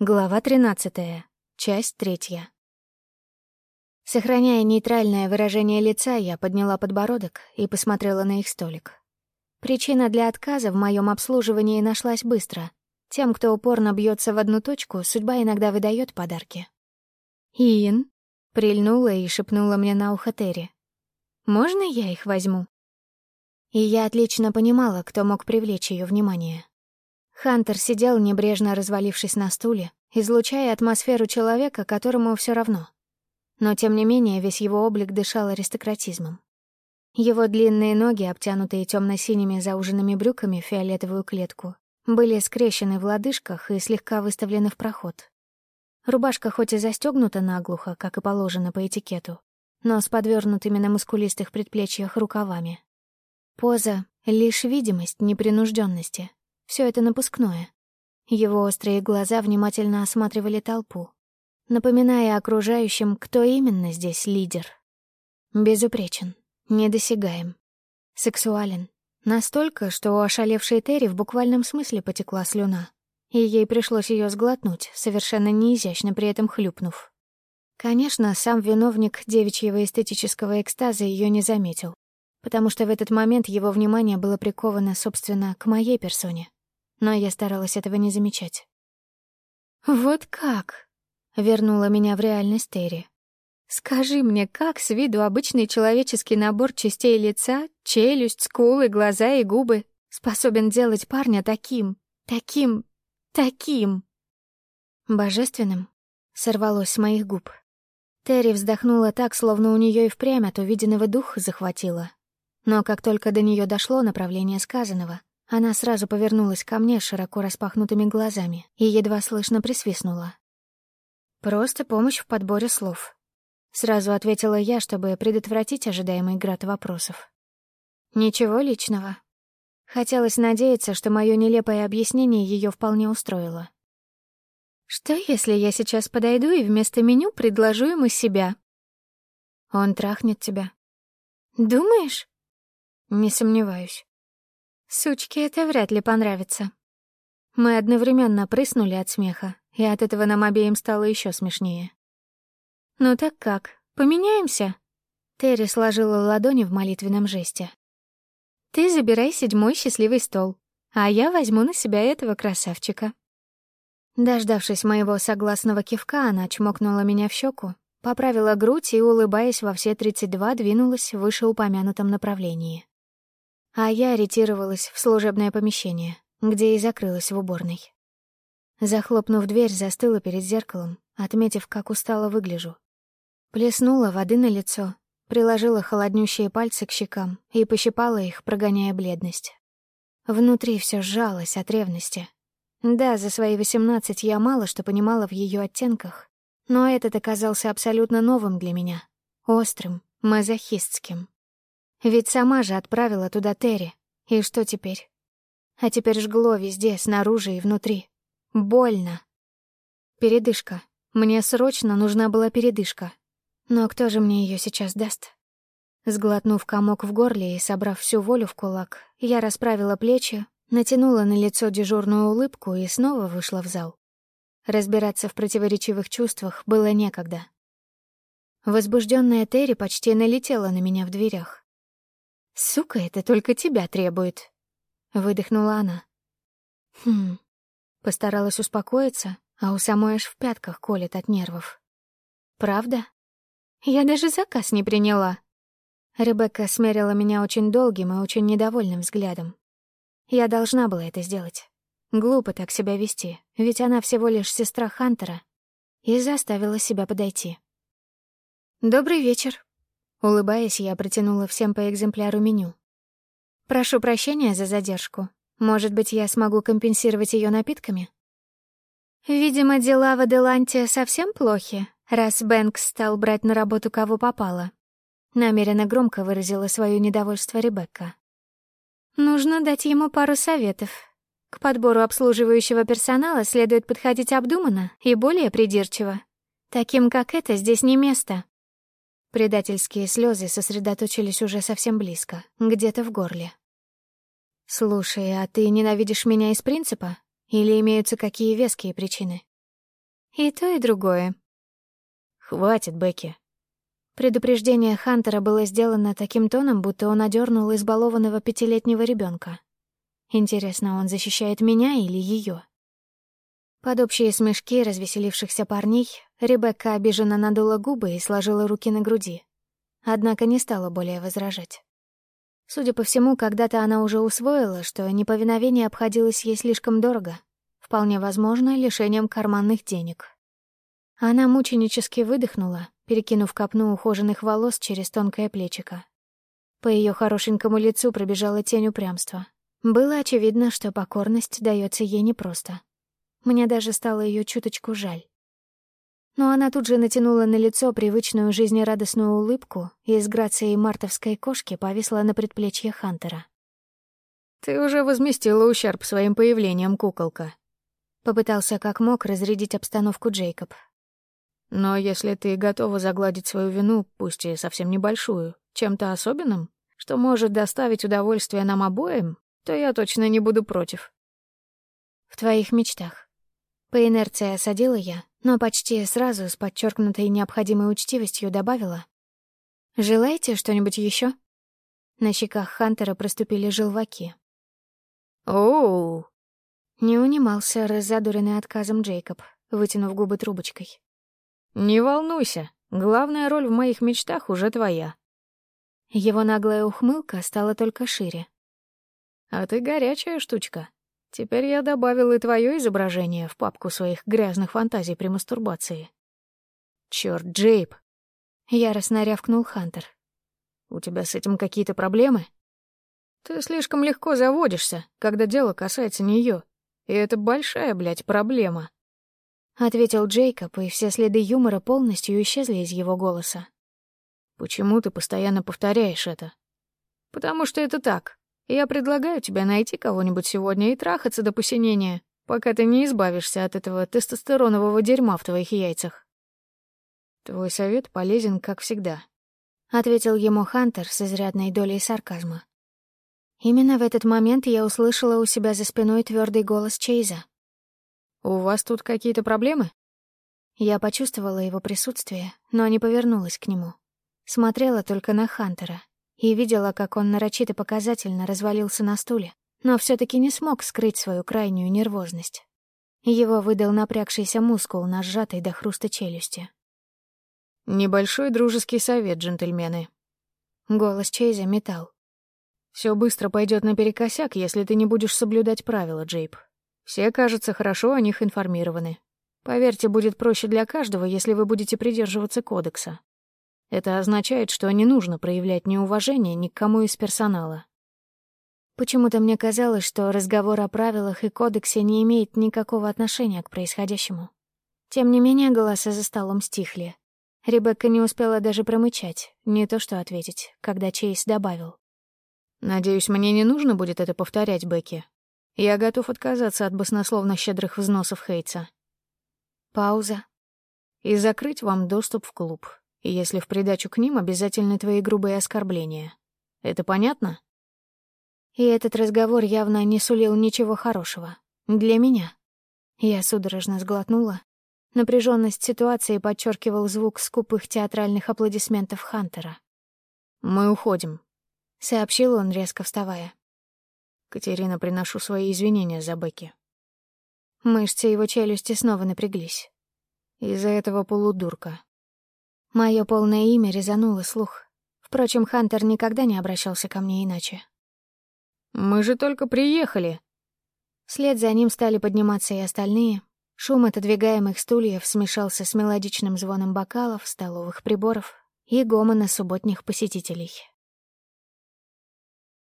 Глава 13. Часть 3. Сохраняя нейтральное выражение лица, я подняла подбородок и посмотрела на их столик. Причина для отказа в моем обслуживании нашлась быстро. Тем, кто упорно бьется в одну точку, судьба иногда выдает подарки. «Иэн», — прильнула и шепнула мне на ухо Терри. «Можно я их возьму?» И я отлично понимала, кто мог привлечь ее внимание. Хантер сидел, небрежно развалившись на стуле, излучая атмосферу человека, которому все равно. Но, тем не менее, весь его облик дышал аристократизмом. Его длинные ноги, обтянутые темно синими зауженными брюками в фиолетовую клетку, были скрещены в лодыжках и слегка выставлены в проход. Рубашка хоть и застегнута наглухо, как и положено по этикету, но с подвернутыми на мускулистых предплечьях рукавами. Поза — лишь видимость непринужденности. Все это напускное. Его острые глаза внимательно осматривали толпу, напоминая окружающим, кто именно здесь лидер. Безупречен, недосягаем, сексуален. Настолько, что у ошалевшей Терри в буквальном смысле потекла слюна, и ей пришлось ее сглотнуть, совершенно неизящно при этом хлюпнув. Конечно, сам виновник девичьего эстетического экстаза ее не заметил, потому что в этот момент его внимание было приковано, собственно, к моей персоне но я старалась этого не замечать. «Вот как?» — вернула меня в реальность Терри. «Скажи мне, как с виду обычный человеческий набор частей лица, челюсть, скулы, глаза и губы способен делать парня таким, таким, таким?» «Божественным?» — сорвалось с моих губ. Терри вздохнула так, словно у нее и впрямь от увиденного дух захватило. Но как только до нее дошло направление сказанного, она сразу повернулась ко мне широко распахнутыми глазами и едва слышно присвистнула. «Просто помощь в подборе слов», — сразу ответила я, чтобы предотвратить ожидаемый град вопросов. «Ничего личного». Хотелось надеяться, что мое нелепое объяснение ее вполне устроило. «Что, если я сейчас подойду и вместо меню предложу ему себя?» «Он трахнет тебя». «Думаешь?» «Не сомневаюсь». Сучке это вряд ли понравится. Мы одновременно прыснули от смеха, и от этого нам обеим стало еще смешнее. «Ну так как, поменяемся?» Терри сложила ладони в молитвенном жесте. «Ты забирай седьмой счастливый стол, а я возьму на себя этого красавчика». Дождавшись моего согласного кивка, она чмокнула меня в щеку, поправила грудь и, улыбаясь во все тридцать два, двинулась в вышеупомянутом направлении а я ориентировалась в служебное помещение, где и закрылась в уборной. Захлопнув дверь, застыла перед зеркалом, отметив, как устало выгляжу. Плеснула воды на лицо, приложила холоднющие пальцы к щекам и пощипала их, прогоняя бледность. Внутри все сжалось от ревности. Да, за свои восемнадцать я мало что понимала в ее оттенках, но этот оказался абсолютно новым для меня, острым, мазохистским. Ведь сама же отправила туда Терри. И что теперь? А теперь жгло везде, снаружи и внутри. Больно. Передышка. Мне срочно нужна была передышка. Но кто же мне ее сейчас даст? Сглотнув комок в горле и собрав всю волю в кулак, я расправила плечи, натянула на лицо дежурную улыбку и снова вышла в зал. Разбираться в противоречивых чувствах было некогда. Возбужденная Терри почти налетела на меня в дверях. «Сука, это только тебя требует», — выдохнула она. «Хм...» Постаралась успокоиться, а у самой аж в пятках колет от нервов. «Правда? Я даже заказ не приняла». Ребекка смерила меня очень долгим и очень недовольным взглядом. Я должна была это сделать. Глупо так себя вести, ведь она всего лишь сестра Хантера. И заставила себя подойти. «Добрый вечер», Улыбаясь, я протянула всем по экземпляру меню. «Прошу прощения за задержку. Может быть, я смогу компенсировать ее напитками?» «Видимо, дела в Аделанте совсем плохи, раз Бэнкс стал брать на работу кого попало». Намеренно громко выразила свое недовольство Ребекка. «Нужно дать ему пару советов. К подбору обслуживающего персонала следует подходить обдуманно и более придирчиво. Таким, как это, здесь не место». Предательские слезы сосредоточились уже совсем близко, где-то в горле. «Слушай, а ты ненавидишь меня из принципа? Или имеются какие веские причины?» И то, и другое. Хватит, Бекки. Предупреждение Хантера было сделано таким тоном, будто он одернул избалованного пятилетнего ребенка. Интересно, он защищает меня или ее? Под общие смешки развеселившихся парней Ребекка обиженно надула губы и сложила руки на груди. Однако не стала более возражать. Судя по всему, когда-то она уже усвоила, что неповиновение обходилось ей слишком дорого, вполне возможно, лишением карманных денег. Она мученически выдохнула, перекинув копну ухоженных волос через тонкое плечико. По ее хорошенькому лицу пробежала тень упрямства. Было очевидно, что покорность дается ей непросто. Мне даже стало ее чуточку жаль. Но она тут же натянула на лицо привычную жизнерадостную улыбку и с грацией мартовской кошки повисла на предплечье Хантера. «Ты уже возместила ущерб своим появлением, куколка», — попытался как мог разрядить обстановку Джейкоб. «Но если ты готова загладить свою вину, пусть и совсем небольшую, чем-то особенным, что может доставить удовольствие нам обоим, то я точно не буду против». «В твоих мечтах», по инерции осадила я, но почти сразу с подчеркнутой необходимой учтивостью добавила. «Желаете что-нибудь еще? На щеках Хантера проступили желваки. «Оу!» Не унимался раззадуренный отказом Джейкоб, вытянув губы трубочкой. «Не волнуйся, главная роль в моих мечтах уже твоя». Его наглая ухмылка стала только шире. «А ты горячая штучка. Теперь я добавил и твое изображение в папку своих грязных фантазий при мастурбации. Черт, Джейб! Яростно рявкнул Хантер. У тебя с этим какие-то проблемы? Ты слишком легко заводишься, когда дело касается нее, И это большая, блядь, проблема. Ответил Джейкоб, и все следы юмора полностью исчезли из его голоса. Почему ты постоянно повторяешь это? Потому что это так. Я предлагаю тебе найти кого-нибудь сегодня и трахаться до посинения, пока ты не избавишься от этого тестостеронового дерьма в твоих яйцах. Твой совет полезен, как всегда, — ответил ему Хантер с изрядной долей сарказма. Именно в этот момент я услышала у себя за спиной твердый голос Чейза. «У вас тут какие-то проблемы?» Я почувствовала его присутствие, но не повернулась к нему. Смотрела только на Хантера, и видела, как он нарочито показательно развалился на стуле, но все таки не смог скрыть свою крайнюю нервозность. Его выдал напрягшийся мускул на сжатой до хруста челюсти. «Небольшой дружеский совет, джентльмены». Голос Чейза метал. Все быстро пойдет наперекосяк, если ты не будешь соблюдать правила, Джейб. Все, кажется, хорошо о них информированы. Поверьте, будет проще для каждого, если вы будете придерживаться кодекса. Это означает, что не нужно проявлять неуважение ни к кому из персонала. Почему-то мне казалось, что разговор о правилах и кодексе не имеет никакого отношения к происходящему. Тем не менее, голоса за столом стихли. Ребекка не успела даже промычать, не то что ответить, когда Чейз добавил. «Надеюсь, мне не нужно будет это повторять, Бекки. Я готов отказаться от баснословно щедрых взносов Хейтса». Пауза. «И закрыть вам доступ в клуб и если в придачу к ним обязательны твои грубые оскорбления. Это понятно? И этот разговор явно не сулил ничего хорошего. Для меня. Я судорожно сглотнула. Напряженность ситуации подчеркивал звук скупых театральных аплодисментов Хантера. «Мы уходим», — сообщил он, резко вставая. «Катерина, приношу свои извинения за Бекки». Мышцы его челюсти снова напряглись. «Из-за этого полудурка. Мое полное имя резануло слух. Впрочем, Хантер никогда не обращался ко мне иначе. «Мы же только приехали!» Вслед за ним стали подниматься и остальные. Шум отодвигаемых стульев смешался с мелодичным звоном бокалов, столовых приборов и гомона субботних посетителей.